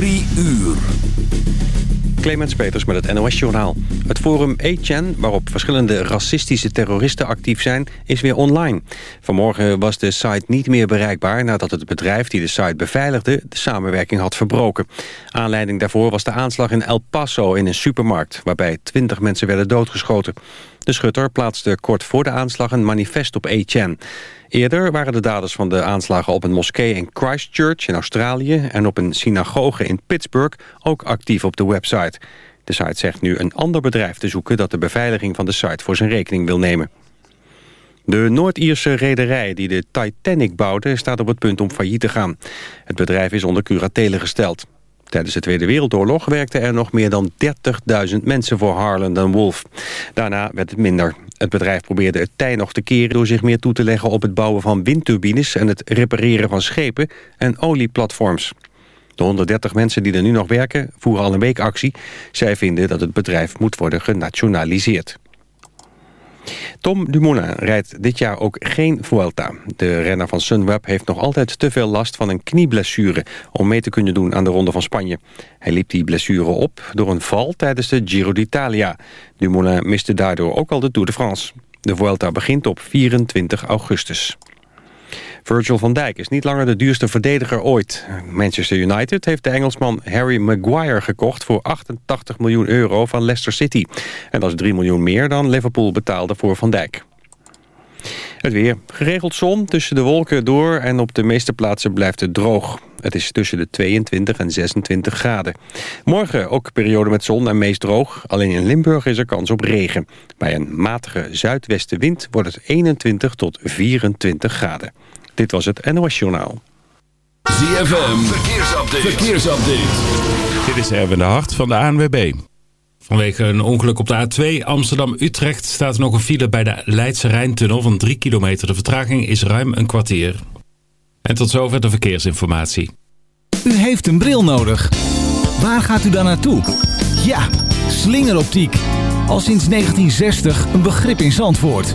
Drie uur. Clemens Peters met het NOS-journaal. Het forum A-Chan, waarop verschillende racistische terroristen actief zijn, is weer online. Vanmorgen was de site niet meer bereikbaar nadat het bedrijf die de site beveiligde de samenwerking had verbroken. Aanleiding daarvoor was de aanslag in El Paso in een supermarkt, waarbij 20 mensen werden doodgeschoten. De schutter plaatste kort voor de aanslag een manifest op A-Chan. Eerder waren de daders van de aanslagen op een moskee in Christchurch in Australië... en op een synagoge in Pittsburgh ook actief op de website. De site zegt nu een ander bedrijf te zoeken... dat de beveiliging van de site voor zijn rekening wil nemen. De Noord-Ierse rederij die de Titanic bouwde... staat op het punt om failliet te gaan. Het bedrijf is onder curatele gesteld. Tijdens de Tweede Wereldoorlog werkten er nog meer dan 30.000 mensen voor Harland Wolff. Daarna werd het minder. Het bedrijf probeerde het tij nog te keren door zich meer toe te leggen op het bouwen van windturbines en het repareren van schepen en olieplatforms. De 130 mensen die er nu nog werken voeren al een week actie. Zij vinden dat het bedrijf moet worden genationaliseerd. Tom Dumoulin rijdt dit jaar ook geen Vuelta. De renner van Sunweb heeft nog altijd te veel last van een knieblessure... om mee te kunnen doen aan de Ronde van Spanje. Hij liep die blessure op door een val tijdens de Giro d'Italia. Dumoulin miste daardoor ook al de Tour de France. De Vuelta begint op 24 augustus. Virgil van Dijk is niet langer de duurste verdediger ooit. Manchester United heeft de Engelsman Harry Maguire gekocht... voor 88 miljoen euro van Leicester City. En dat is 3 miljoen meer dan Liverpool betaalde voor Van Dijk. Het weer. Geregeld zon tussen de wolken door en op de meeste plaatsen blijft het droog. Het is tussen de 22 en 26 graden. Morgen ook periode met zon en meest droog. Alleen in Limburg is er kans op regen. Bij een matige zuidwestenwind wordt het 21 tot 24 graden. Dit was het NOS Journaal. ZFM, verkeersupdate. verkeersupdate. Dit is Erwin de Hart van de ANWB. Vanwege een ongeluk op de A2 Amsterdam-Utrecht staat er nog een file bij de Leidse Rijntunnel van 3 kilometer. De vertraging is ruim een kwartier. En tot zover de verkeersinformatie. U heeft een bril nodig. Waar gaat u dan naartoe? Ja, slingeroptiek. Al sinds 1960 een begrip in Zandvoort.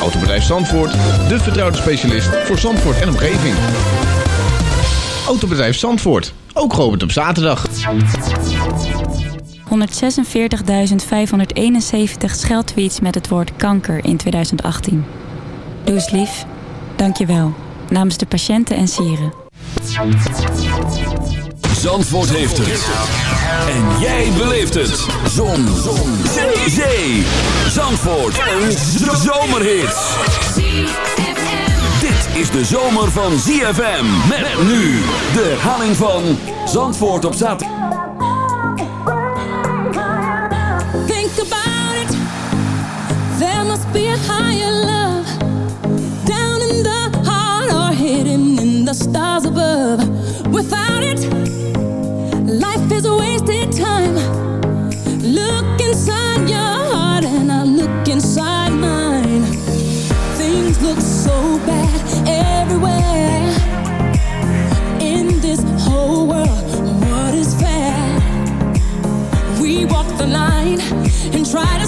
Autobedrijf Zandvoort, de vertrouwde specialist voor Zandvoort en omgeving. Autobedrijf Zandvoort, ook geopend op zaterdag. 146.571 scheldtweets met het woord kanker in 2018. Doe eens lief. Dank je wel. Namens de patiënten en sieren. Zandvoort heeft het. En jij beleeft het. Zon. Zon. Zee. Zandvoort. Een zomerhit. Dit is de zomer van ZFM. Met nu de herhaling van Zandvoort op zaterdag. Think about it. There must be a higher love. Down in the heart or hidden in the stars above. Without it, and try to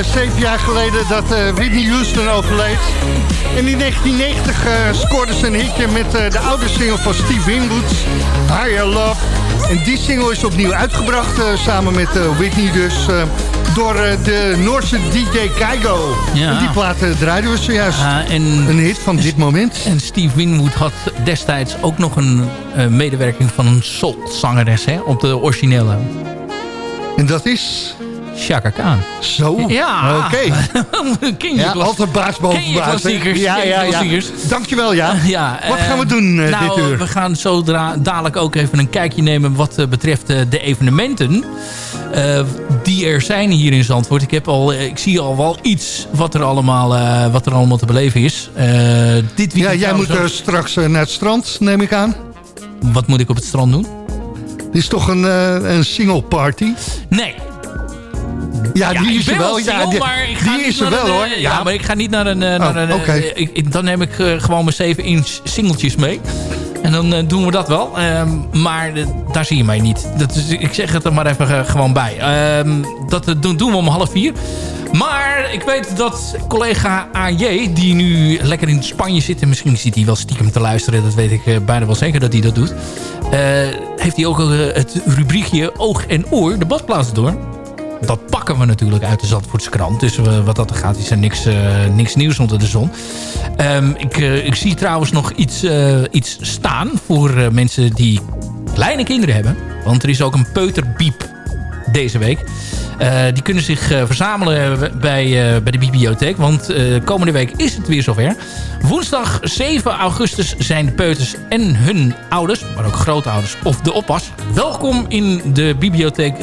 zeven jaar geleden dat eh, Whitney Houston overleed. En in 1990 eh, scoorde ze een hitje met eh, de oude single van Steve Winwood, Higher Love. En die single is opnieuw uitgebracht, eh, samen met eh, Whitney dus, eh, door eh, de Noorse DJ Keigo. Ja. Die plaat eh, draaiden we zojuist. Ja, en, Een hit van dit moment. en Steve Winwood had destijds ook nog een eh, medewerking van een soulzangeres hè, op de originele. En dat is... Chaka Khan. Zo, Ja. oké. Ken je Ja, klas- altijd baas boven baas. Ja, ja, ja. Dankjewel, ja. Ja, Wat gaan we doen eh, nou, dit uur? we gaan zo dadelijk ook even een kijkje nemen wat eh, betreft de evenementen die er zijn hier in Zandvoort. Ik, heb al, ik zie al wel iets wat er allemaal, wat er allemaal te beleven is. Dit weekend Ja, jij moet ook- straks naar het strand, neem ik aan. Wat moet ik op het strand doen? Dit is toch een, een single party? Nee. Ja, die is er wel. ja, die, is er wel hoor. eh, Ja, maar ik ga niet naar een... eh, naar een eh, oké. ik, ik- dan neem ik gewoon mijn 7 inch singeltjes mee. En dan doen we dat wel. Ehm, maar daar zie je mij niet. Dat is, ik zeg het er maar even gewoon bij. Ehm, dat doen, doen we om half vier. Maar ik weet dat collega AJ, die nu lekker in Spanje zit... en misschien zit hij wel stiekem te luisteren... dat weet ik bijna wel zeker dat hij dat doet... heeft hij ook het rubriekje Oog en Oor, de badplaats door dat pakken we natuurlijk uit de Zandvoortse krant. Dus eh, wat dat er gaat is er niks, eh, niks nieuws onder de zon. Ehm, ik, eh, ik zie trouwens nog iets, iets staan voor mensen die kleine kinderen hebben. Want er is ook een peuterbiep deze week. Eh, die kunnen zich eh, verzamelen bij, eh, bij de bibliotheek. Want komende week is het weer zover. Woensdag 7 augustus zijn de peuters en hun ouders... maar ook grootouders of de oppas... welkom in de bibliotheek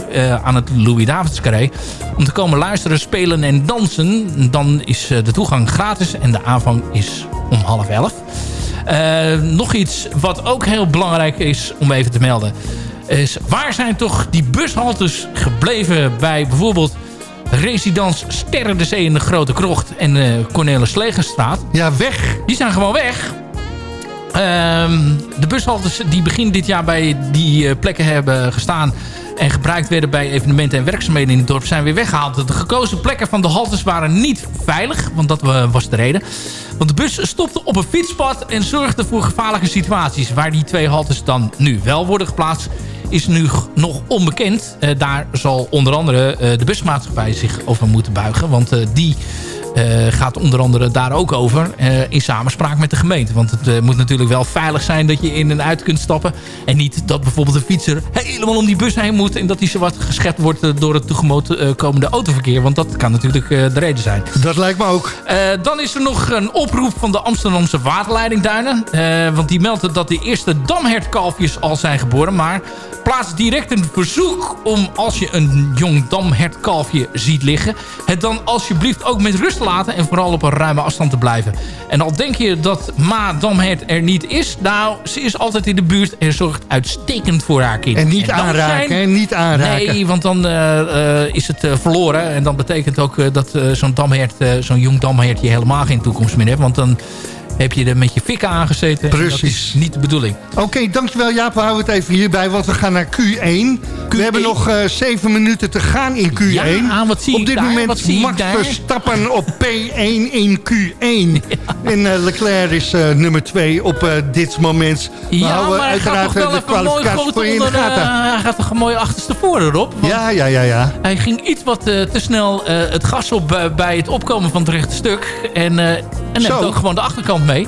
aan het Louis-Davids Carré... om te komen luisteren, spelen en dansen. Dan is de toegang gratis en de aanvang is om half elf. Nog iets wat ook heel belangrijk is om even te melden is waar zijn toch die bushaltes gebleven bij bijvoorbeeld Residence Sterren de Zee in de Grote Krocht en uh, Cornelis Legerstraat. Ja, weg. Die zijn gewoon weg. Um, de bushaltes die begin dit jaar bij die uh, plekken hebben gestaan en gebruikt werden bij evenementen en werkzaamheden in het dorp zijn weer weggehaald. De gekozen plekken van de haltes waren niet veilig, want dat was de reden. Want de bus stopte op een fietspad en zorgde voor gevaarlijke situaties. Waar die twee haltes dan nu wel worden geplaatst is nu nog onbekend. Uh, daar zal onder andere uh, de busmaatschappij zich over moeten buigen. Want uh, die gaat onder andere daar ook over in samenspraak met de gemeente. Want het moet natuurlijk wel veilig zijn dat je in en uit kunt stappen. En niet dat bijvoorbeeld een fietser helemaal om die bus heen moet... en dat hij zo wat geschept wordt door het tegemoet komende autoverkeer. Want dat kan natuurlijk de reden zijn. Dat lijkt me ook. dan is er nog een oproep van de Amsterdamse waterleidingduinen. want die meldt dat de eerste damhertkalfjes al zijn geboren. Maar plaats direct een verzoek om als je een jong damhertkalfje ziet liggen... het dan alsjeblieft ook met rust laten en vooral op een ruime afstand te blijven. En al denk je dat ma damhert er niet is... nou, ze is altijd in de buurt en zorgt uitstekend voor haar kind. En niet en aanraken, zijn... hè? Niet aanraken. Nee, want dan uh, uh, is het uh, verloren. En dan betekent ook dat zo'n damhert, zo'n jong damhertje helemaal geen toekomst meer heeft. Want dan heb je er met je fikken aangezeten. Precies. Dat is niet de bedoeling. Oké, okay, dankjewel Jaap. We houden het even hierbij, want we gaan naar Q1. Q1. We hebben nog uh, zeven minuten te gaan in Q1. Ja, wat zie op dit daar? moment Max Verstappen op P1 in Q1. Ja. En uh, Leclerc is uh, nummer 2 op dit moment. We ja, houden maar uiteraard de kwalificatie voor je in de gaten. hij gaat toch een mooi achterstevoren erop. Ja, ja, ja, ja. Hij ging iets wat te snel het gas op bij het opkomen van het rechte stuk. En, en neemt ook gewoon de achterkant mee.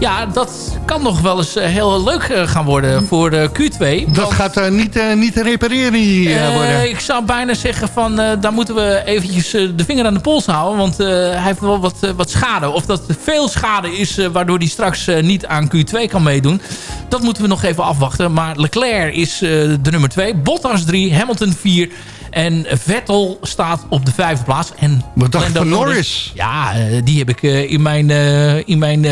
Ja, dat kan nog wel eens heel leuk gaan worden voor Q2. Dat gaat niet, niet te repareren hier worden. Ik zou bijna zeggen van, daar moeten we eventjes de vinger aan de pols houden. Want hij heeft wel wat, wat schade. Of dat veel schade is, waardoor hij straks niet aan Q2 kan meedoen. Dat moeten we nog even afwachten. Maar Leclerc is de nummer 2. Bottas 3, Hamilton 4... En Vettel staat op de vijfde plaats. En Wat dacht van Norris? Ja, die heb ik in mijn, in mijn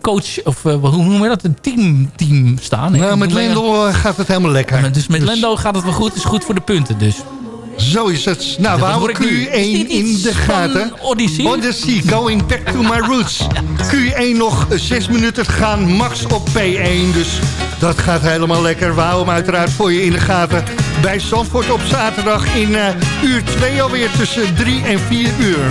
coach... Of hoe noem je dat? Een team, team staan. Nou, met Lendo gaat het helemaal lekker. dus met dus... Lendo gaat het wel goed. is goed voor de punten dus. Zo is het. Nou, we houden Q1 in de gaten. Odyssey? Odyssey, going back to my roots. Q1 nog 6 minuten te gaan, max op P1. Dus dat gaat helemaal lekker. We houden hem uiteraard voor je in de gaten. Bij Zandvoort op zaterdag in uh, uur 2 alweer tussen 3 en 4 uur.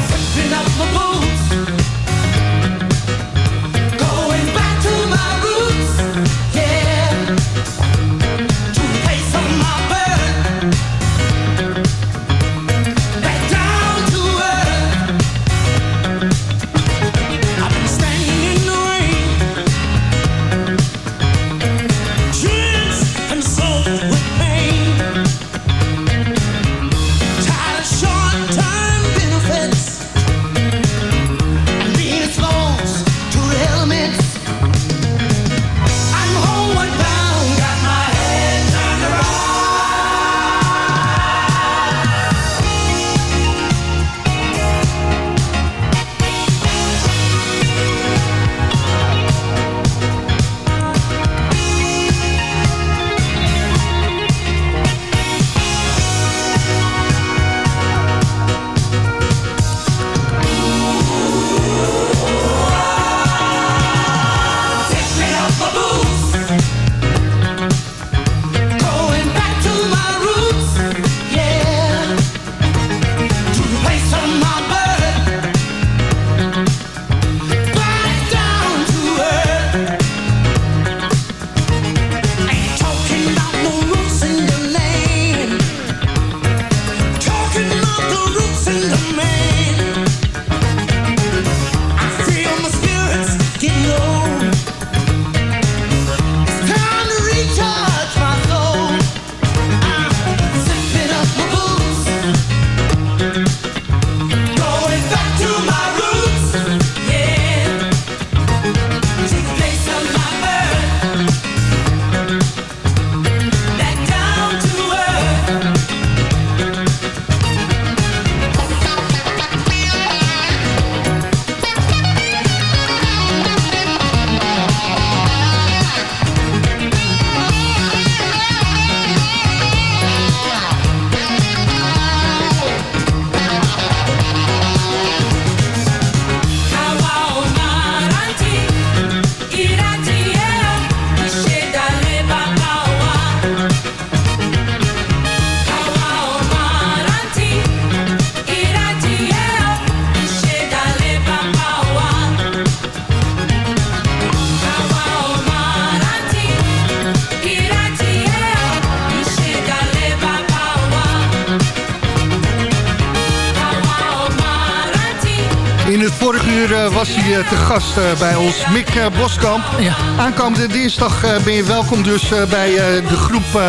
Gast eh, bij ons, Mick eh, Boskamp. Ja. Aankomende dinsdag ben je welkom dus bij de groep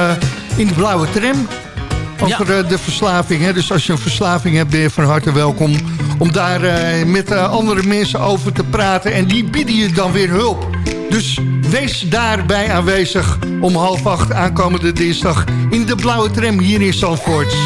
in de blauwe tram. Over de verslaving. Hè? Dus als je een verslaving hebt, ben je van harte welkom om daar met andere mensen over te praten. En die bieden je dan weer hulp. Dus wees daarbij aanwezig om half acht aankomende dinsdag in de blauwe tram hier in Zandvoort.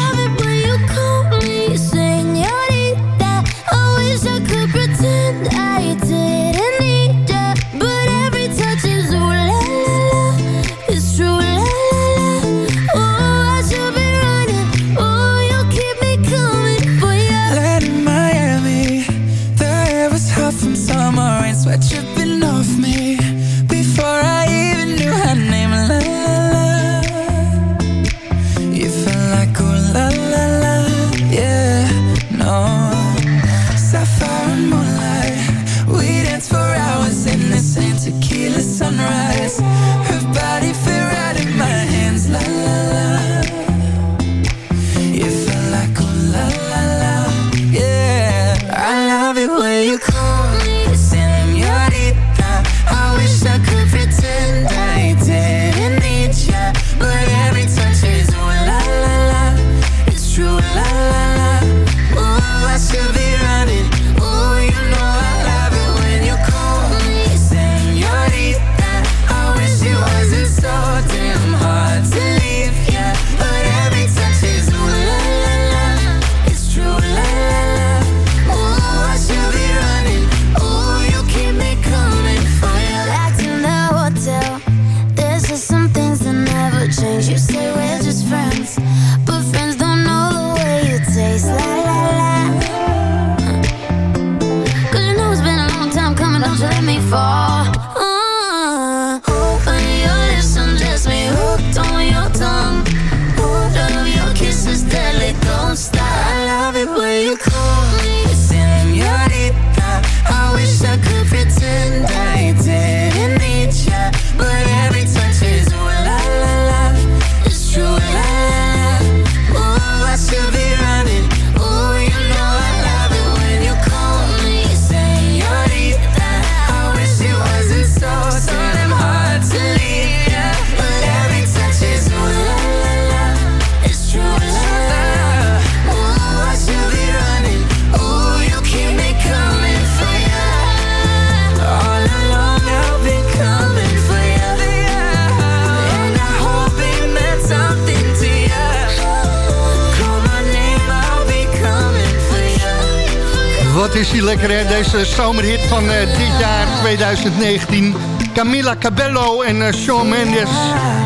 Is lekker, hè? Deze zomerhit van eh, dit jaar, 2019. Camila Cabello en eh, Shawn Mendes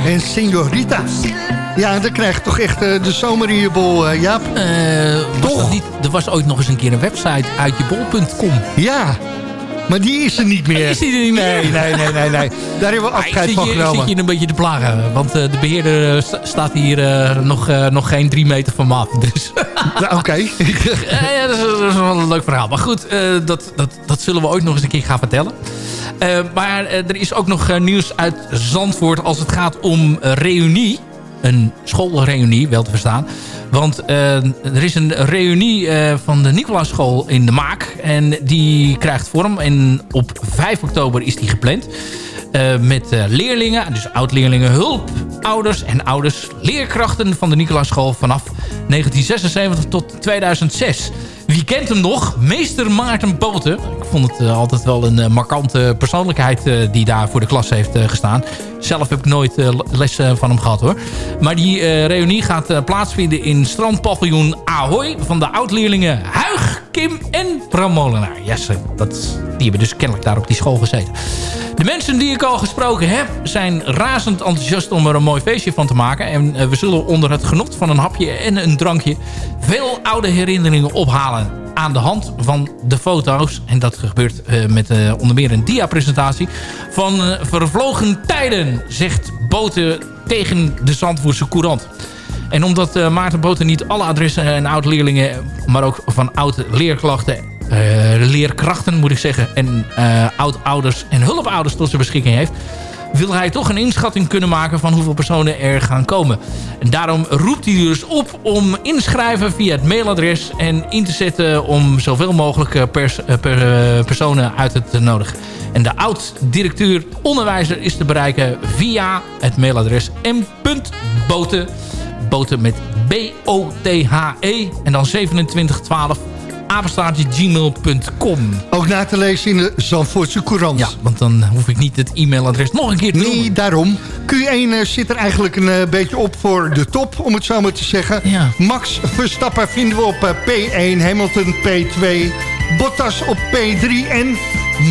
en Señorita. Ja, dan krijg je toch echt eh, de zomer in je bol, Jaap? Toch? Niet, er was ooit nog eens een keer een website, uitjebol.com. Ja, maar die is er niet meer. Is die er niet meer? Nee, nee, nee, nee. nee. Daar hebben we afscheid van genomen. zit je een beetje te plagen. Want eh, de beheerder eh, sta- staat hier eh, nog, nog geen drie meter van me af. Dus Oké. Ja, ja, dat, is, dat is wel een leuk verhaal. Maar goed, dat, dat, dat zullen we ooit nog eens een keer gaan vertellen. Maar er is ook nog nieuws uit Zandvoort als het gaat om reunie. Een schoolreunie, wel te verstaan. Want eh, er is een reunie eh, van de Nicolaas-school in de Maak. En die krijgt vorm. En op 5 oktober is die gepland. Eh, met eh, leerlingen, dus oud-leerlingen, hulpouders en ouders, leerkrachten van de Nicolaas-school vanaf 1976 tot 2006. Wie kent hem nog? Meester Maarten Boten. Ik vond het eh, altijd wel een markante persoonlijkheid die daar voor de klas heeft gestaan. Zelf heb ik nooit les eh, van hem gehad hoor. Maar die reunie gaat plaatsvinden in strandpaviljoen Ahoy van de oud-leerlingen Huig, Kim en Bram Molenaar. Yes, dat, die hebben dus kennelijk daar op die school gezeten. De mensen die ik al gesproken heb zijn razend enthousiast om er een mooi feestje van te maken. En eh, we zullen onder het genot van een hapje en een drankje veel oude herinneringen ophalen aan de hand van de foto's. En dat gebeurt eh, met eh, onder meer een dia-presentatie van vervlogen tijden, zegt Boten tegen de Zandvoortse Courant. En omdat Maarten Boten niet alle adressen en oud-leerlingen... maar ook van oud-leerklachten, leerkrachten moet ik zeggen... en eh, oud-ouders en hulpouders tot zijn beschikking heeft... wil hij toch een inschatting kunnen maken van hoeveel personen er gaan komen. En daarom roept hij dus op om inschrijven via het mailadres... en in te zetten om zoveel mogelijk eh, pers, eh, per- eh, personen uit te nodigen. En de oud-directeur onderwijzer is te bereiken via het mailadres m.boten boten met B-O-T-H-E en dan 2712 apenstaartje gmail.com. Ook na te lezen in de Zandvoortse Courant. Ja, want dan hoef ik niet het e-mailadres nog een keer te Nee, daarom. Q1 eh, zit er eigenlijk een eh, beetje op voor de top, om het zo maar te zeggen. Ja. Max Verstappen vinden we op eh, P1, Hamilton P2, Bottas op P3 en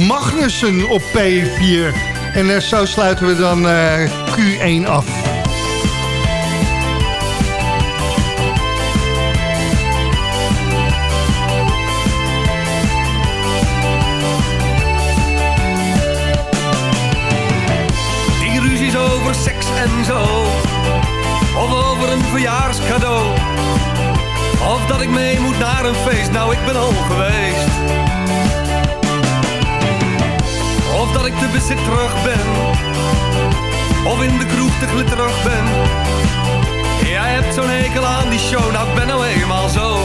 Magnussen op P4. En zo sluiten we dan eh, Q1 af. Verjaarscadeau. Of dat ik mee moet naar een feest, nou ik ben al geweest. Of dat ik te bezitterig ben. Of in de kroeg te glitterig ben. Jij hebt zo'n hekel aan die show, nou ik ben nou eenmaal zo.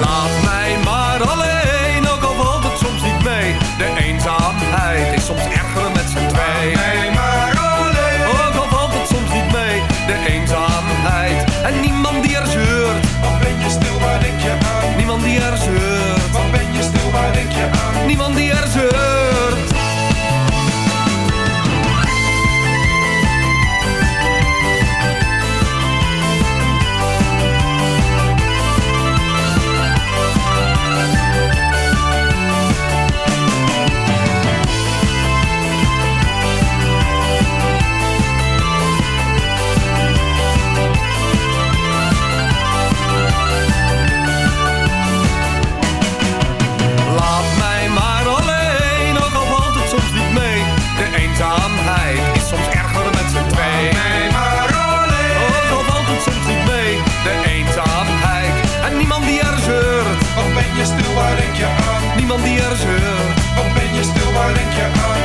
Laat mij maar alleen, ook al valt het soms niet mee. De eenzaamheid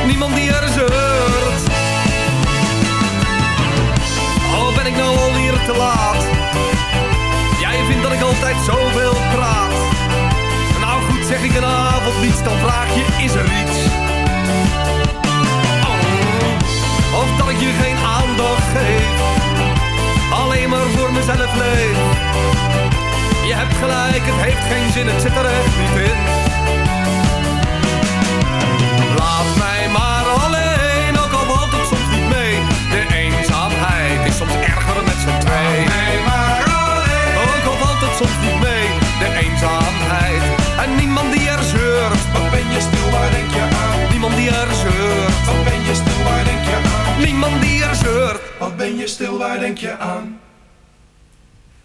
niemand die er zeurt. Al ben ik nou alweer te laat. Jij vindt dat ik altijd zoveel praat. Nou goed, zeg ik een avond niets, dan vraag je, is er iets? Oh, of dat ik je geen aandacht geef. Alleen maar voor mezelf leef. Je hebt gelijk, het heeft geen zin, het zit er echt niet in. Stil, waar denk je aan?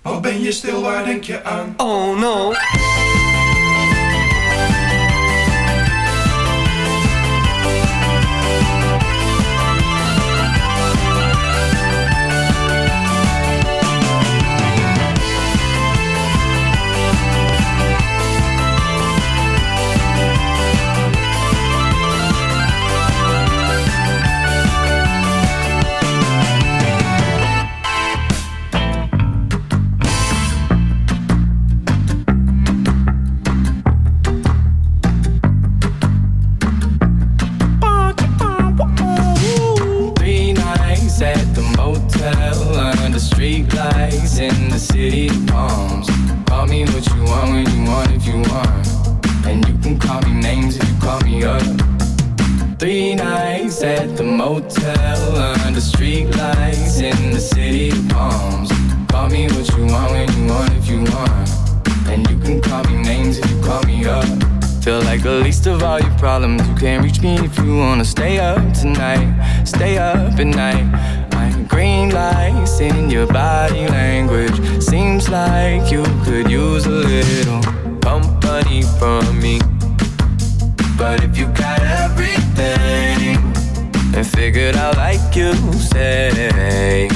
Wat ben je stil, waar denk je aan? Oh no. Can't reach me if you wanna stay up tonight. Stay up at night. Like green lights in your body language. Seems like you could use a little company from me. But if you got everything and figured out like you say,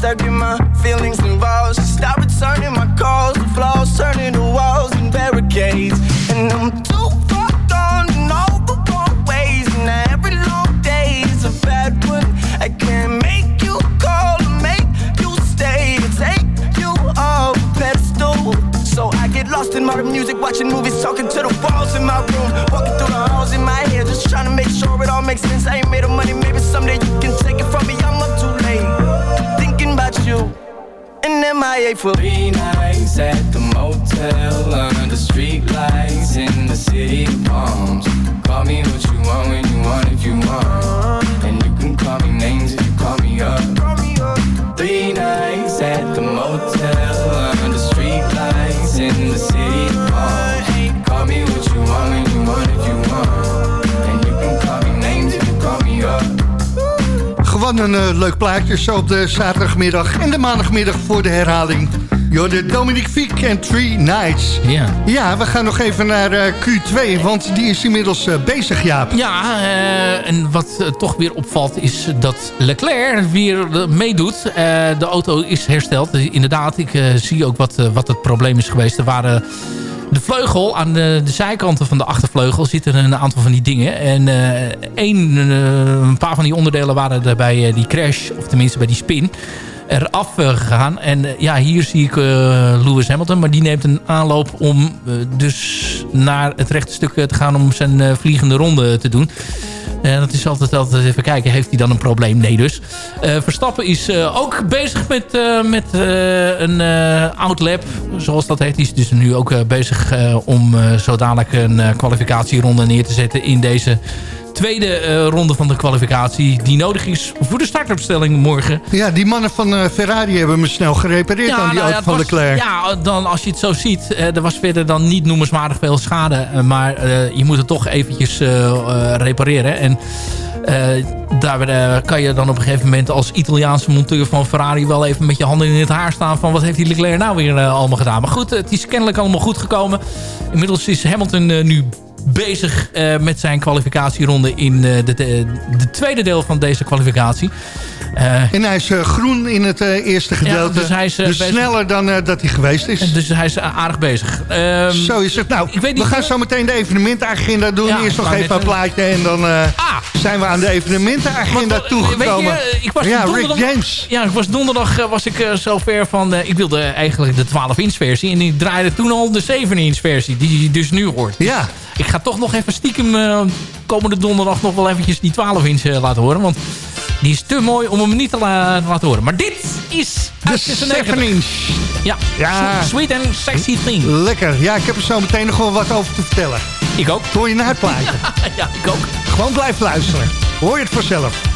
the waist. I get my feelings involved. She stopped returning my calls. The flaws turning to walls and barricades. And I'm too far gone in all the wrong ways. And every long day is a bad one. I can't make you call or make you stay. Take you off a pedestal. So I get lost in my music, watching movies, talking to the walls in my room, walking through for three nights at the motel under street lights in the city of palms. Call me what you want when you want if you want, Gewoon een eh, leuk plaatje zo op de zaterdagmiddag en de maandagmiddag voor de herhaling. Jorde Dominique Fiek en Three Nights. Ja. Ja, we gaan nog even naar eh, Q2, want die is inmiddels eh, bezig, Jaap. Ja, en wat toch weer opvalt is dat Leclerc weer meedoet. De auto is hersteld. Eh, inderdaad, ik zie ook wat, wat het probleem is geweest. Er waren de vleugel, aan de, zijkanten van de achtervleugel zitten een aantal van die dingen. En eh, één, eh, een paar van die onderdelen waren er bij eh, die crash, of tenminste bij die spin, eraf gegaan. En ja, hier zie ik eh, Lewis Hamilton, maar die neemt een aanloop om dus naar het rechte stuk te gaan om zijn vliegende ronde te doen. En dat is altijd, altijd even kijken, heeft hij dan een probleem? Nee dus. Eh, Verstappen is eh, ook bezig met, eh, met eh, een eh outlap, zoals dat heet. Die is dus nu ook eh, bezig eh, om eh, zo dadelijk een eh, kwalificatieronde neer te zetten in deze tweede eh, ronde van de kwalificatie... die nodig is voor de startopstelling morgen. Ja, die mannen van eh, Ferrari hebben me snel gerepareerd aan die nou auto van was- Leclerc. Ja, dan, als je het zo ziet, eh, er was verder dan niet noemenswaardig veel schade. maar je moet het toch eventjes repareren. En daar kan je dan op een gegeven moment als Italiaanse monteur van Ferrari... wel even met je handen in het haar staan van wat heeft die Leclerc nou weer allemaal gedaan. Maar goed, het is kennelijk allemaal goed gekomen. Inmiddels is Hamilton nu bezig eh, met zijn kwalificatieronde in eh, de, de, de tweede deel van deze kwalificatie. Eh, En hij is groen in het eerste gedeelte. dus hij is, bezig- sneller dan dat hij geweest is. dus hij is aardig bezig. Ehm, Zo is het. Nou, ik weet niet, we gaan zo meteen de evenementenagenda doen. Ja, Eerst nog even een plaatje en dan eh, zijn we aan de evenementenagenda toegekomen. weet je, ik was ja, Rick donderdag- James. Ja, ik was donderdag was ik zo ver van... ik wilde eigenlijk de 12-inch versie. En ik draaide toen al de 7-inch versie. Die je dus nu hoort. Ja. Ik ga toch nog even stiekem eh, komende donderdag nog wel eventjes die 12-inch eh, laten horen. Want die is te mooi om hem niet te la- laten horen. Maar dit is... De uit 96. 7-inch. Ja, Ja. Sweet and Sexy Thing. Lekker. Ja, ik heb er zo meteen nog wel wat over te vertellen. Ik ook. Hoor je na het plaatje. ja, ik ook. Gewoon blijf luisteren. Hoor je het vanzelf.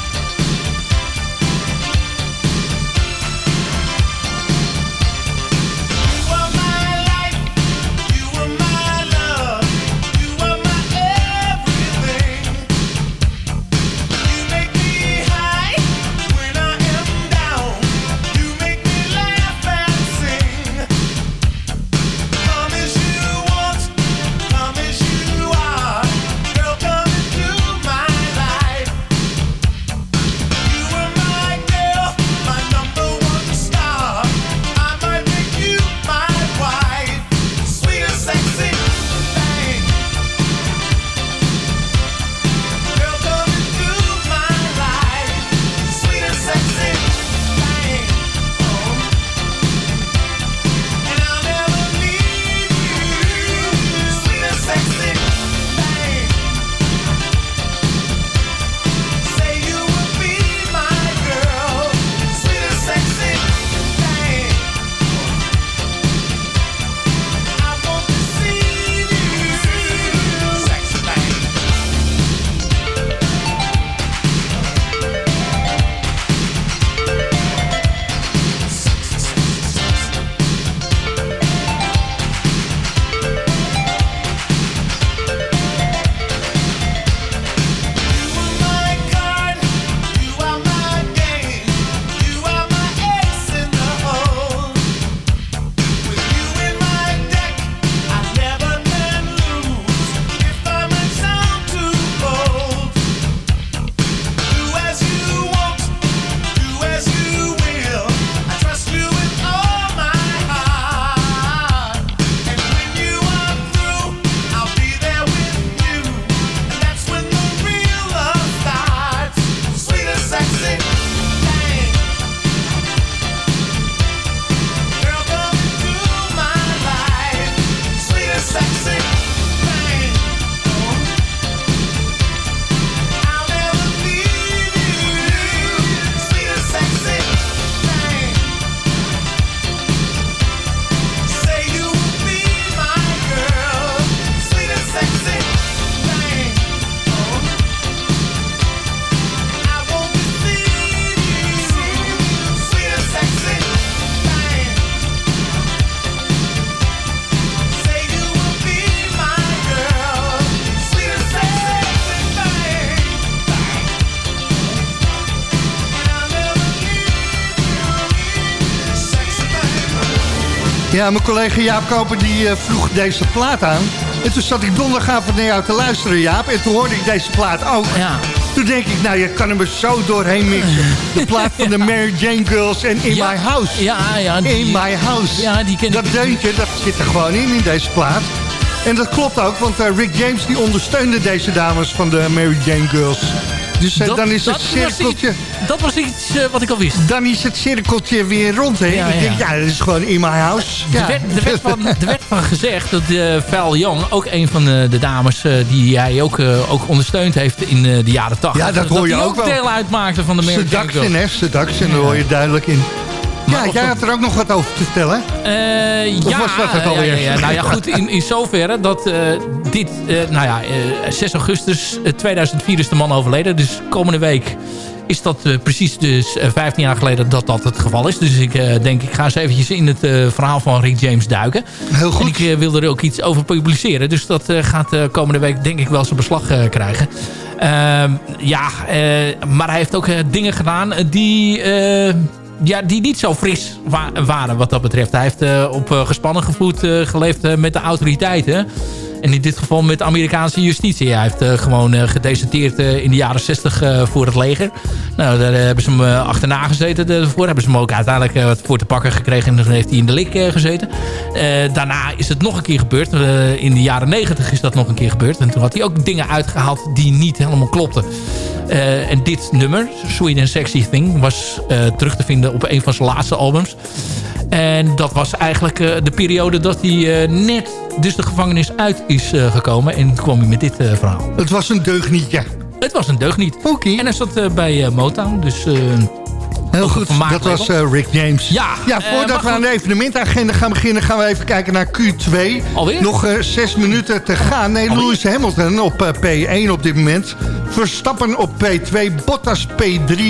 Ja, mijn collega Jaap Koper die eh, vroeg deze plaat aan. En toen zat ik donderdagavond naar jou te luisteren, Jaap. En toen hoorde ik deze plaat ook. Ja. Toen denk ik, nou, je kan hem er zo doorheen mixen. De plaat van de Mary Jane Girls en In Ja. My House. Ja, ja. die- In My House. Ja, die ken ik. Dat deuntje, dat zit er gewoon in, in deze plaat. En dat klopt ook, want eh, Rick James die ondersteunde deze dames van de Mary Jane Girls. Dus eh, Dat- dan is het cirkeltje... Dat was iets eh, wat ik al wist. Dan is het cirkeltje weer rond, hè? Ja, ik denk, ja. dat is gewoon In My House. Er, Ja. werd, er, werd van, er werd van gezegd dat uh, Val Young, ook een van de, de dames eh, die hij ook, eh, ook ondersteund heeft in eh, de jaren 80. Ja, dat hoor je ook wel. deel uitmaakte van de Jane Seduction, hè? Seduction, daar hoor je duidelijk in. Ja, jij had er ook nog wat over te vertellen. Eh, Of ja, was dat het alweer? Ja, ja, nou ja, goed, in, in zoverre dat eh, dit, eh, nou ja, eh, 6 augustus eh, 2004 is de man overleden. Dus komende week is dat eh, precies dus eh, 15 jaar geleden dat dat het geval is. Dus ik eh, denk, ik ga eens eventjes in het eh, verhaal van Rick James duiken. Heel goed. En ik eh, wil er ook iets over publiceren. Dus dat eh, gaat eh, komende week denk ik wel zijn beslag eh, krijgen. Ehm, ja, eh, maar hij heeft ook eh, dingen gedaan eh, die... eh, ja, die niet zo fris wa- waren wat dat betreft. Hij heeft eh, op eh, gespannen gevoed eh, geleefd eh, met de autoriteiten. En in dit geval met Amerikaanse justitie. Hij heeft eh, gewoon eh, gedeserteerd eh, in de jaren 60 eh, voor het leger. Nou, daar hebben ze hem achterna gezeten. Daarvoor hebben ze hem ook uiteindelijk wat voor te pakken gekregen. En dan heeft hij in de lik gezeten. Daarna is het nog een keer gebeurd. In de jaren 90 is dat nog een keer gebeurd. En toen had hij ook dingen uitgehaald die niet helemaal klopten. Eh, en dit nummer, Sweet and Sexy Thing, was eh, terug te vinden op een van zijn laatste albums. En dat was eigenlijk eh, de periode dat hij net dus de gevangenis uit is gekomen. En kwam hij met dit verhaal. Het was een deugnietje. Het was een deugniet. Oké. En hij zat bij Motown. Dus, Heel goed, dat was eh, Rick James. Ja, ja eh, voordat we aan de evenementagenda gaan beginnen... gaan we even kijken naar Q2. Alweer? Nog eh, zes minuten te gaan. Nee, Alweer? Lewis Hamilton op eh, P1 op dit moment. Verstappen op P2, Bottas P3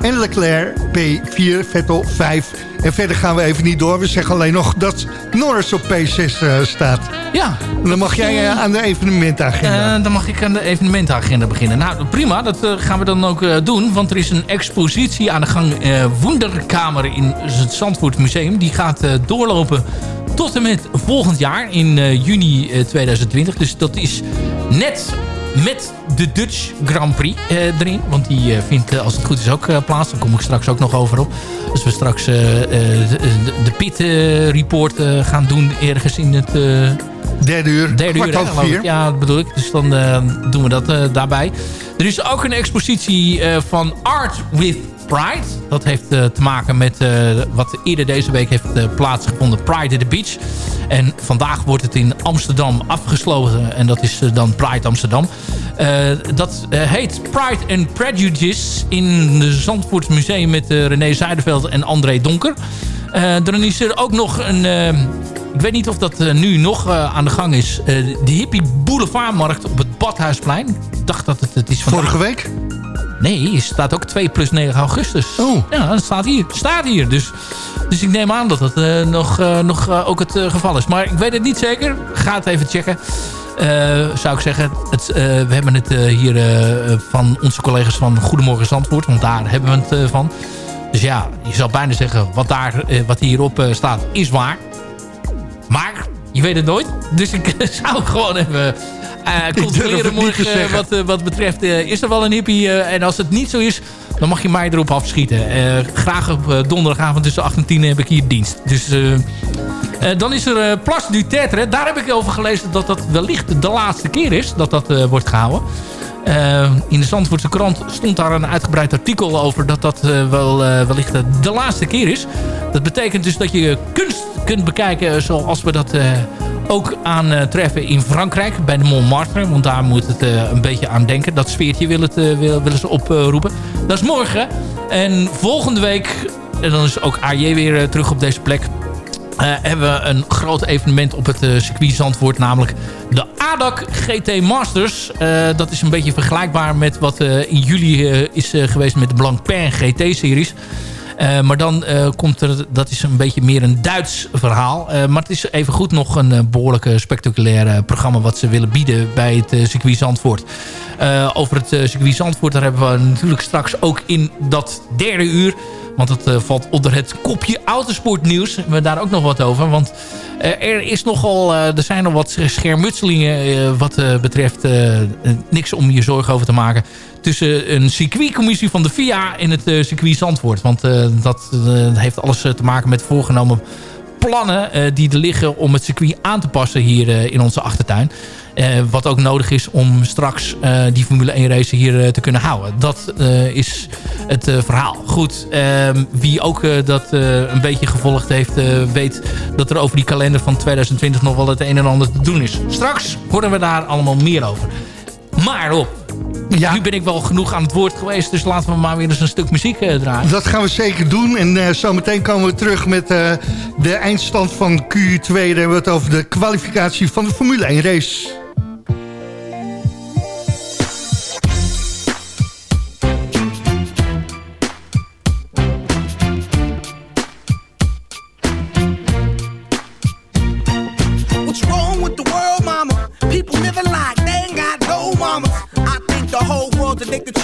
en Leclerc P4, Vettel 5. En verder gaan we even niet door. We zeggen alleen nog dat Norris op P6 eh, staat. ja, Dan mag jij eh, aan de evenementagenda. Eh, dan mag ik aan de evenementenagenda beginnen. Nou, prima. Dat gaan we dan ook doen. Want er is een expositie aan de gang. Wonderkamer in het Zandvoort Museum. Die gaat doorlopen tot en met volgend jaar. In juni eh, 2020. Dus dat is net met de Dutch Grand Prix eh, erin. Want die eh, vindt, eh, als het goed is, ook plaats. Daar kom ik straks ook nog over op. Als we straks de, de Pit Report gaan doen ergens in het... Derde uur, Derde uur, vier. Ja, dat bedoel ik. Dus dan doen we dat daarbij. Er is ook een expositie van Art with Pride. Dat heeft eh, te maken met eh, wat eerder deze week heeft eh, plaatsgevonden. Pride at the Beach. En vandaag wordt het in Amsterdam afgesloten. En dat is dan Pride Amsterdam. Dat heet Pride and Prejudice in de Zandvoort Museum met René Zuiderveld en André Donker. Dan is er ook nog een... ik weet niet of dat nu nog aan de gang is. De Hippie Boulevardmarkt op het Badhuisplein. Ik dacht dat het, het is vandaag. Vorige week? Nee, er staat ook 2 plus 9 augustus. Oh. Ja, dat staat hier. Staat hier. Dus, dus ik neem aan dat dat eh, nog, eh, nog eh, ook het geval is. Maar ik weet het niet zeker. Ga het even checken. Zou ik zeggen. Het, we hebben het hier van onze collega's van Goedemorgen Zandvoort. Want daar hebben we het van. Dus ja, je zou bijna zeggen wat, daar, wat hierop staat is waar. Maar je weet het nooit. Dus ik zou gewoon even controleren niet te morgen eh, wat, eh, wat betreft... eh, is er wel een hippie? eh, en als het niet zo is, dan mag je mij erop afschieten. Eh, graag op eh, donderdagavond tussen 8 en 10 heb ik hier dienst. Dus... eh, eh, dan is er uh, Place du Tetre. Daar heb ik over gelezen dat dat wellicht de laatste keer is dat dat eh, wordt gehouden. Eh, in de Zandvoortse krant stond daar een uitgebreid artikel over dat dat eh, wel, eh, wellicht de laatste keer is. Dat betekent dus dat je kunst kunt bekijken zoals we dat eh, ook aantreffen in Frankrijk bij de Montmartre. Want daar moet het eh, een beetje aan denken. Dat sfeertje eh, wil- willen ze oproepen. dat is morgen. En volgende week, en dan is ook AJ weer eh, terug op deze plek. Eh, hebben we een groot evenement op het eh, circuit Zandvoort. Namelijk de ADAC GT Masters. Eh, dat is een beetje vergelijkbaar met wat eh, in juli eh, is eh, geweest met de Blancpain GT-series. Eh, maar dan eh, komt er, dat is een beetje meer een Duits verhaal. Eh, maar het is even goed nog een eh, behoorlijk eh, spectaculair programma wat ze willen bieden bij het circuit Zandvoort. Over het circuit Zandvoort, daar hebben we natuurlijk straks ook in dat derde uur. Want het eh, valt onder het kopje autosportnieuws. Hebben we daar ook nog wat over. Want eh, er, is nogal, eh, er zijn nog wat schermutselingen wat betreft niks om je zorgen over te maken. Tussen een circuitcommissie van de FIA en het circuit Zandvoort. Want dat heeft alles te maken met voorgenomen plannen eh, die er liggen om het circuit aan te passen hier eh, in onze achtertuin. Eh, wat ook nodig is om straks die Formule 1 race hier te kunnen houden. Dat is het verhaal. Goed, ehm, wie ook dat een beetje gevolgd heeft... weet dat er over die kalender van 2020 nog wel het een en ander te doen is. Straks horen we daar allemaal meer over. Maar op. nu ben ik wel genoeg aan het woord geweest. Dus laten we maar weer eens een stuk muziek eh, draaien. Dat gaan we zeker doen. En uh, zometeen komen we terug met uh, de eindstand van Q2. Dan hebben we het over de kwalificatie van de Formule 1 race.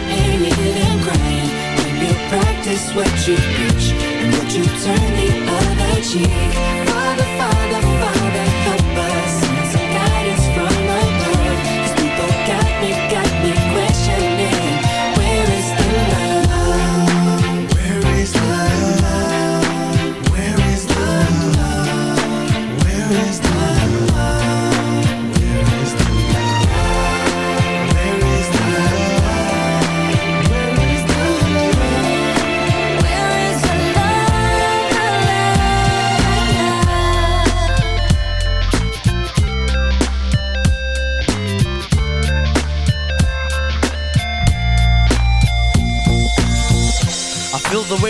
and you hear crying. When you practice what you preach and would you turn the other cheek? Father, Father, Father, help us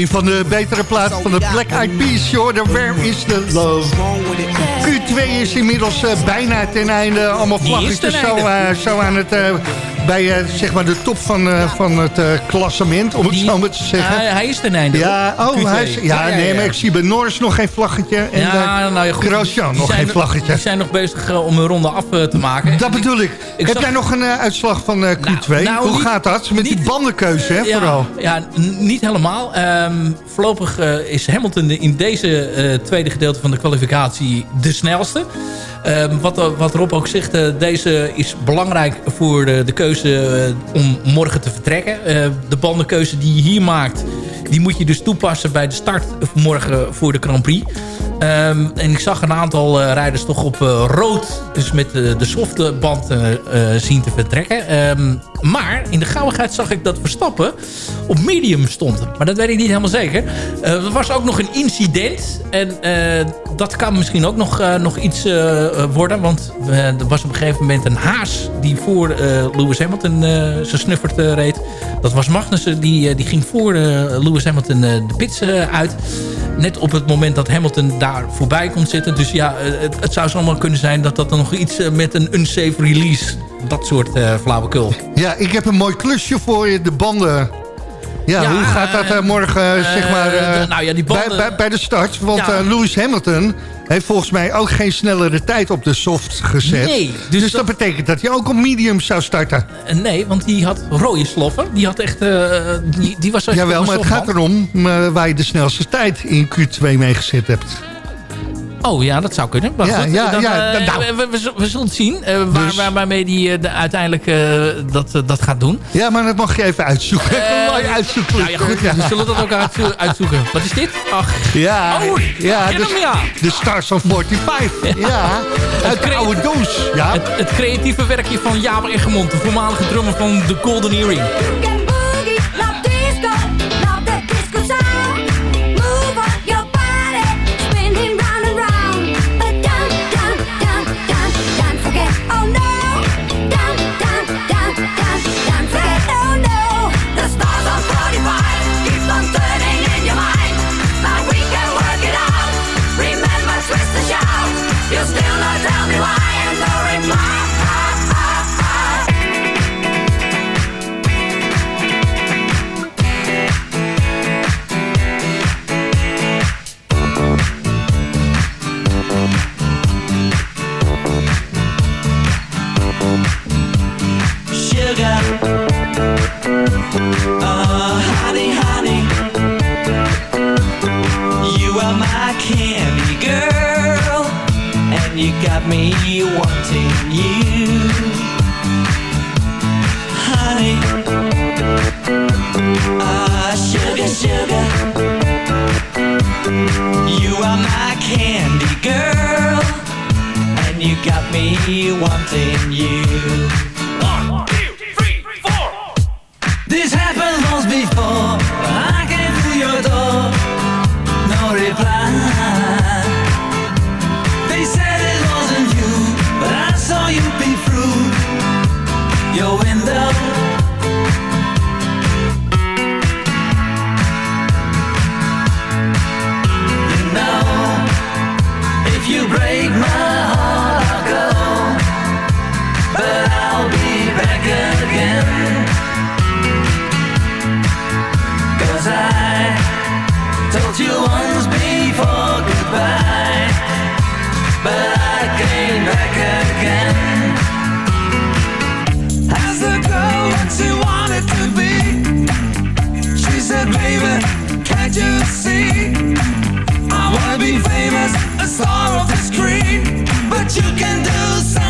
Een van de betere plaatsen van de Black Eyed Peas, joh. De Where is the Love? Q2 is inmiddels eh, bijna ten einde. Allemaal vlaggetjes zo, eh, zo aan het... bij eh, zeg maar de top van, eh, van het eh, klassement, om het zo maar te zeggen. Hij, hij is ten einde. Ja, oh, Q2. hij is, ja, nee, maar ik zie bij Norris nog geen vlaggetje. En Ja, nou ja, goed. Nog geen vlaggetje. Die zijn nog bezig om hun ronde af te maken. Dat bedoel ik. Heb jij nog een uitslag van eh, Q2? nou, Hoe niet- gaat dat? Met die bandenkeuze, hè, ja, vooral. Ja, niet helemaal. Ehm, voorlopig is Hamilton in deze tweede gedeelte van de kwalificatie de snelste. Ehm, wat, er- wat Rob ook zegt, eh, deze is belangrijk voor de, de keuze eh, om morgen te vertrekken. Eh, de bandenkeuze die je hier maakt Die moet je dus toepassen bij de start morgen voor de Grand Prix. Ehm, en ik zag een aantal eh, rijders toch op eh, rood, dus met de softe band eh, eh, zien te vertrekken. Ehm, maar in de gauwigheid zag ik dat Verstappen op medium stond. Maar dat weet ik niet helemaal zeker. Eh, er was ook nog een incident. En eh, dat kan misschien ook nog, eh, nog iets worden. Want er was op een gegeven moment een haas die voor Lewis Hamilton zijn snuffert reed. Dat was Magnussen. Die, die ging voor Lewis Hamilton de pits uit. Net op het moment dat Hamilton daar voorbij komt zitten. Dus ja, het, het zou zomaar kunnen zijn dat dat dan nog iets met een unsafe release... Dat soort eh flauwekul. Ja, ik heb een mooi klusje voor je. De banden... Ja, Ja, hoe gaat dat eh, morgen, eh, zeg maar, nou ja, die banden- bij, bij, bij de start? Want Ja. Lewis Hamilton heeft volgens mij ook geen snellere tijd op de soft gezet. Nee, dus, dat, betekent dat hij ook op medium zou starten. Nee, want die had rode sloffen. Die had echt... die, die was Jawel, maar het gaat erom waar je de snelste tijd in Q2 mee gezet hebt. Oh ja, dat zou kunnen. Maar Ja, goed, ja, dan, ja, eh, nou. we, we, zullen zien eh, waar, Dus- waar, waarmee die eh, de- uiteindelijk dat, dat gaat doen. Ja, maar dat mag je even uitzoeken. Mooi uitzoeken. Nou ja, goed, we zullen dat ook uitzo- uitzoeken. Wat is dit? Ach, Ja, Oh, ja, de, hem, ja. de Stars of 45. Ja, uit de oude doos. Ja. het, het creatieve werkje van Jaap Eggermond, de voormalige drummer van The Golden Earring. Wanting one thing you you can do something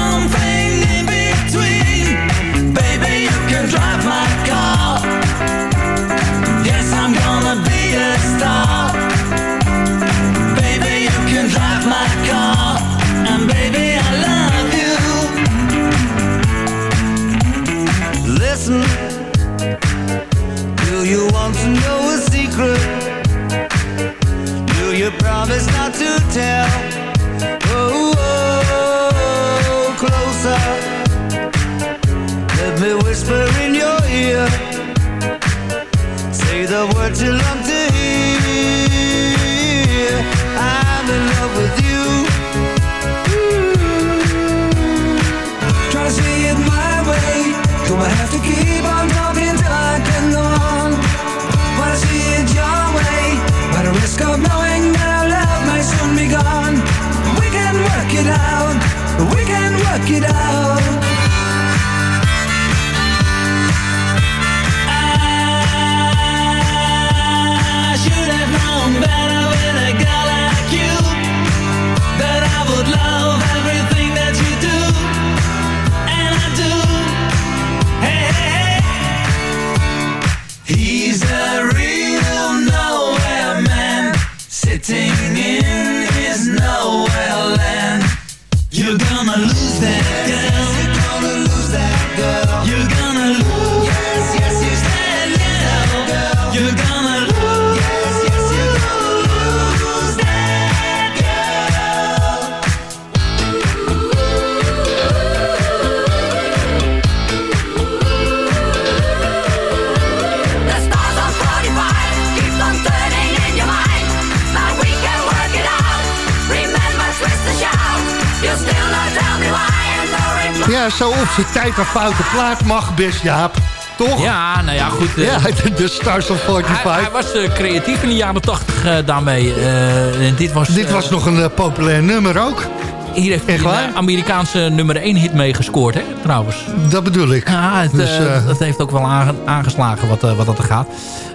Ja, zo op zijn tijd een foute plaat mag best, Jaap. Toch? Ja, nou ja, goed. eh, Ja, de, de Stars of 45. Hij, hij was eh, creatief in de jaren 80 eh, daarmee. Eh, en dit was, Dit eh, was nog een eh, populair nummer ook. Hier heeft hij een eh, Amerikaanse nummer 1 hit mee gescoord, hè, trouwens. Dat bedoel ik. Ja, het, Dus, eh, eh, het heeft ook wel aange- aangeslagen wat, eh, wat dat er gaat.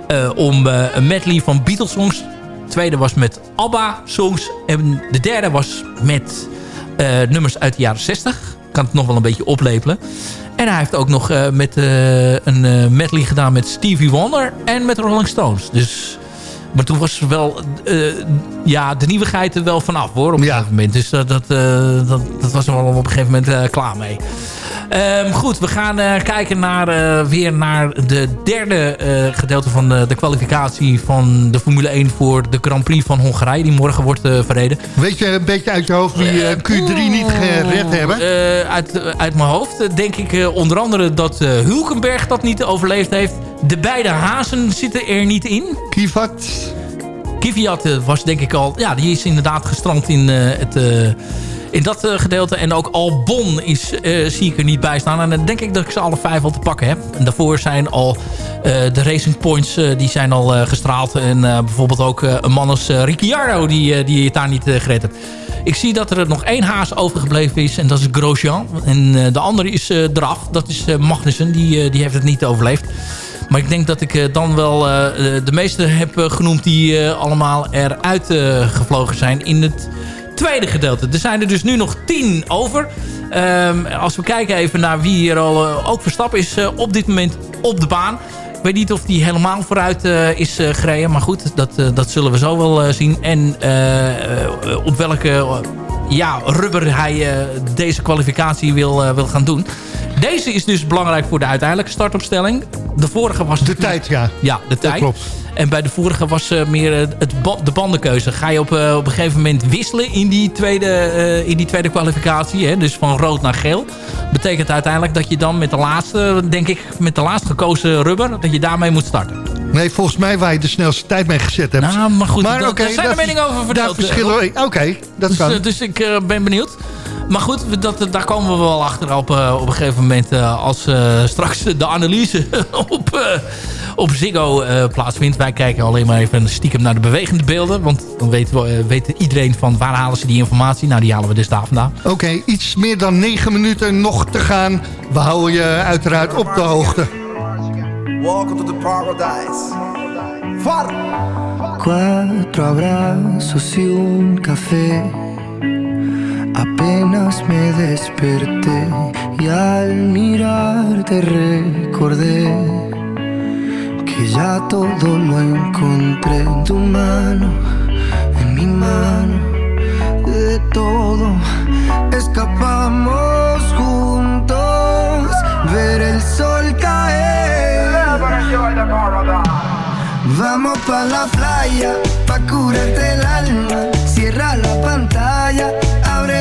Eh, om eh, een medley van Beatles songs. De tweede was met ABBA songs. En de derde was met eh, nummers uit de jaren 60. Kan het nog wel een beetje oplepelen. En hij heeft ook nog eh, met, eh, een eh, medley gedaan met Stevie Wonder en met Rolling Stones. Dus... Maar toen was wel ja, de nieuwigheid er wel vanaf hoor, op een gegeven moment. Dus dat, dat, dat, dat was er wel op een gegeven moment klaar mee. Ehm, goed, we gaan eh, kijken naar, eh, weer naar de derde eh, gedeelte van de, de kwalificatie van de Formule 1 voor de Grand Prix van Hongarije. Die morgen wordt verreden. Weet je een beetje uit je hoofd wie eh, Q3 niet gered hebben? Uit, uit mijn hoofd denk ik onder andere dat Hulkenberg dat niet overleefd heeft. De beide hazen zitten er niet in. Kivat. Eh, was denk ik al... Ja, die is inderdaad gestrand in, het, in dat eh, gedeelte. En ook Albon is, eh, zie ik er niet bij staan. En dan denk ik dat ik ze alle vijf al te pakken heb. En daarvoor zijn al eh, de Racing Points die zijn al gestraald. En bijvoorbeeld ook een man als Ricciardo die, die het daar niet gered heeft. Ik zie dat er nog één haas overgebleven is. En dat is Grosjean. En de andere is eraf. Dat is Magnussen. Die, die heeft het niet overleefd. Maar ik denk dat ik dan wel de meeste heb genoemd die allemaal eruit gevlogen zijn in het tweede gedeelte. Er zijn er dus nu nog tien over. Ehm, als we kijken even naar wie hier al eh, ook Verstappen is eh, op dit moment op de baan. Ik weet niet of die helemaal vooruit eh, is gereden. Maar goed, dat, dat zullen we zo wel zien. En op welke ja, rubber hij deze kwalificatie wil, wil gaan doen. Deze is dus belangrijk voor de uiteindelijke startopstelling. De vorige was... De tijd, ja. Ja, de tijd. klopt. En bij de vorige was eh, meer eh, het ba- de bandenkeuze. Ga je op, eh, op een gegeven moment wisselen in die tweede, in die tweede kwalificatie. Hè? Dus van rood naar geel. Betekent uiteindelijk dat je dan met de laatste, denk ik, met de laatst gekozen rubber, dat je daarmee moet starten. Nee, volgens mij waar je de snelste tijd mee gezet hebt. Nou, maar goed, Maar daar zijn dat- de meningen over verdeeld. Daar verschillen we. Oké, dat Dus, kan. dus ik ben benieuwd. Maar goed, dat, daar komen we wel achter op, eh, op een gegeven moment. eh, als eh, straks de analyse op, eh, op Ziggo eh, plaatsvindt. Wij kijken alleen maar even stiekem naar de bewegende beelden. Want dan weet, we, weet iedereen van waar halen ze die informatie. Nou, die halen we dus daar vandaan. Oké, iets meer dan negen minuten nog te gaan. We houden je uiteraard op de hoogte. Welcome to the paradise. Far. Cuatro abrazos y un café. Apenas me desperté y al mirarte recordé que ya todo lo encontré en tu mano, en mi mano, de todo escapamos juntos, ver el sol caer. Vamos pa la playa, pa curarte el alma. Cierra la pantalla,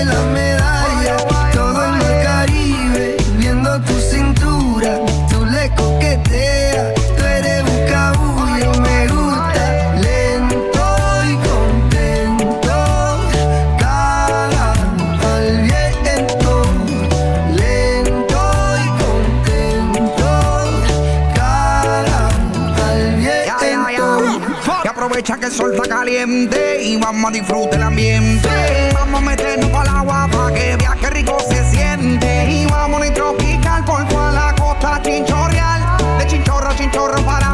la medalla. Todo en el Caribe, viendo tu cintura. Tú le coqueteas, tú eres un cabullo, me gusta. Lento y contento, cara al viento. Lento y contento, cara al viento. Y aprovecha que el sol está caliente y vamos a disfrutar el ambiente. Meternos para agua para que vea qué rico se siente. Y vamos a tropical por toda la costa chinchorreal. De chinchorro a chinchorro paramos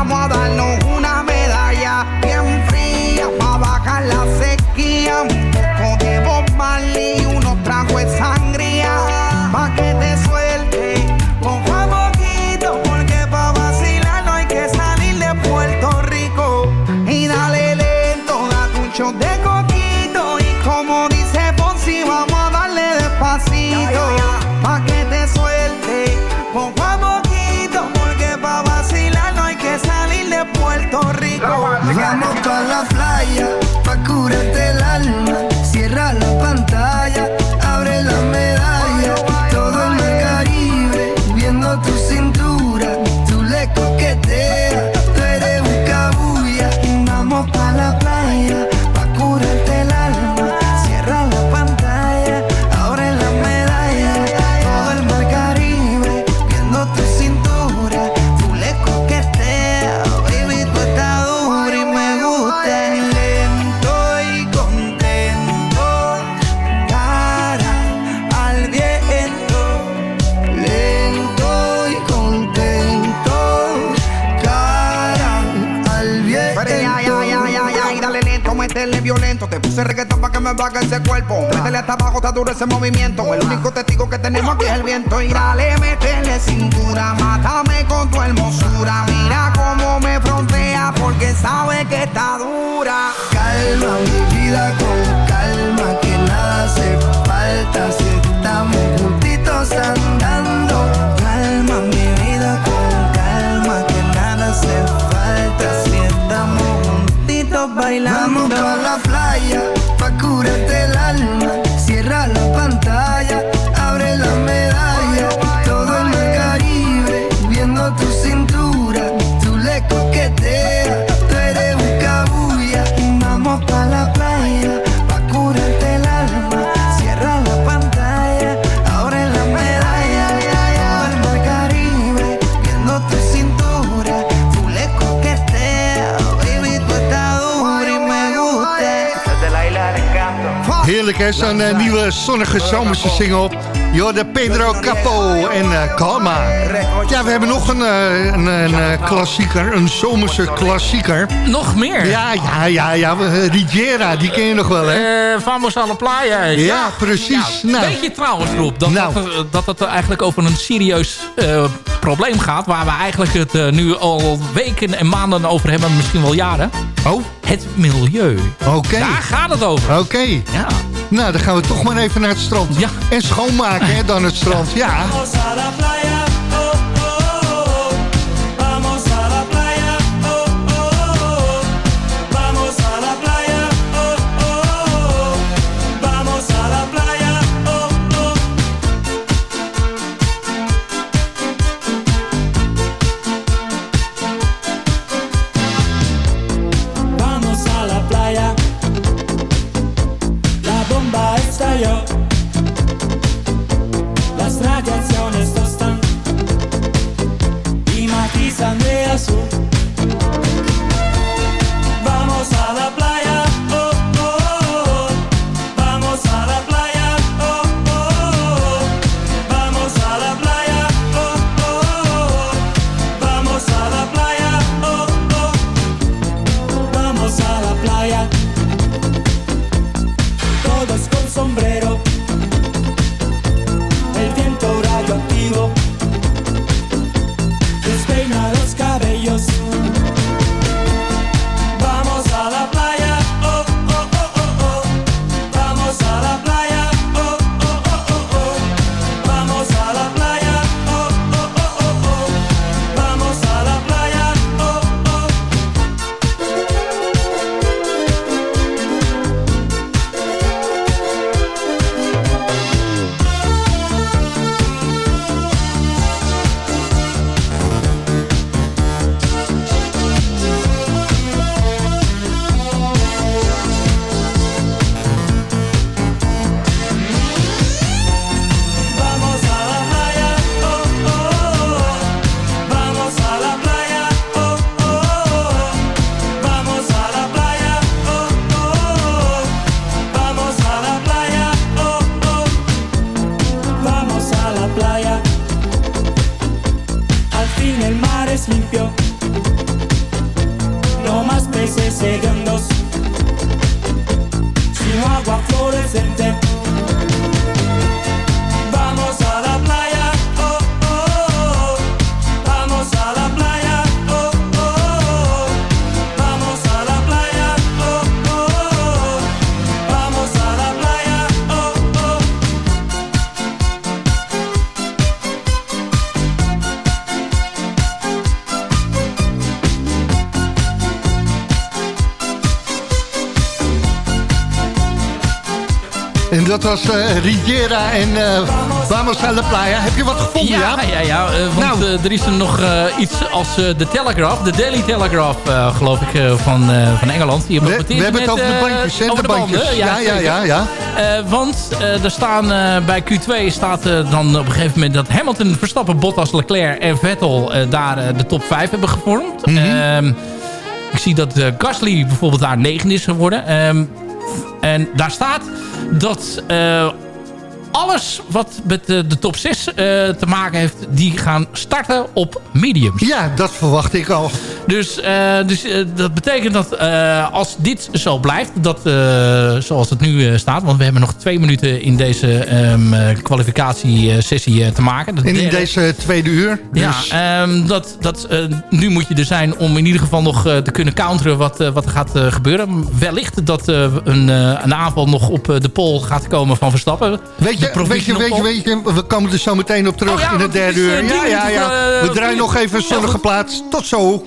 ese movimiento. Hè, zo'n eh, nieuwe zonnige zomerse single. Je de Pedro Capo en eh, Calma. Ja, we hebben nog een, eh, een, een eh, klassieker, een zomerse klassieker. Nog meer? Ja, ja, ja, ja. Riviera, die ken je nog wel hè? Eh Vamos a la playa. Ja, precies. Nou, Nou. Weet je trouwens, Rob, dat, dat, er- dat het er eigenlijk over een serieus eh, probleem gaat... waar we eigenlijk het eh, nu al weken en maanden over hebben, misschien wel jaren. Oh? Het milieu. Oké. Daar gaat het over. Oké. Ja. Nou, dan gaan we toch maar even naar het strand. Ja. En schoonmaken hè, dan het strand. Ja. Was eh, Riviera en eh Vamos a la Playa. Heb je wat gevonden, Ja, ja? ja, ja. eh, want eh, er is er nog iets als de Telegraph, de Daily Telegraph, geloof ik, van, van Engeland. Die We, hebben het over de bandjes, hè? over De de banden. Ja, ja, ja. ja. Want er staan bij Q2 staat dan op een gegeven moment dat Hamilton, Verstappen, Bottas, Leclerc en Vettel daar de top 5 hebben gevormd. Mhm. Ehm, ik zie dat eh, Gasly bijvoorbeeld daar 9 is geworden. Ehm, en daar staat dat eh, alles wat met de, top 6 eh, te maken heeft... die gaan starten op mediums. Ja, dat verwacht ik al. Dus, eh, dus eh, dat betekent dat eh, als dit zo blijft... Dat, zoals het nu staat... want we hebben nog twee minuten in deze ehm, eh, kwalificatiesessie te maken. De En in derde- deze tweede uur. Ja, Dus, ehm, dat, dat, nu moet je er zijn om in ieder geval nog te kunnen counteren wat, wat er gaat gebeuren. Wellicht dat een, een aanval nog op de pol gaat komen van Verstappen. weet De je, weet je, weet je, pole. weet je, we komen er zo meteen op terug Oh ja, in het het derde uur. Ja, ja, ja. We draaien nog even zonnige plaats. Tot zo.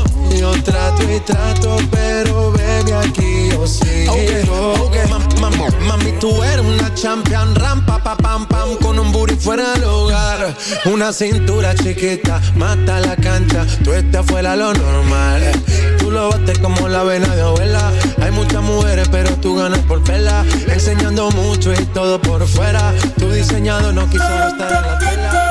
Yo trato y trato, pero baby aquí yo sigo. Mami, mami, tú eres una champion, rampa, pa, pam, pam, con un booty fuera del hogar. Una cintura chiquita, mata la cancha, tú estás fuera lo normal. Tú lo bates como la vena de abuela. Hay muchas mujeres, pero tú ganas por vela. Enseñando mucho y todo por fuera. Tu diseñado no quiso gastar en la tela.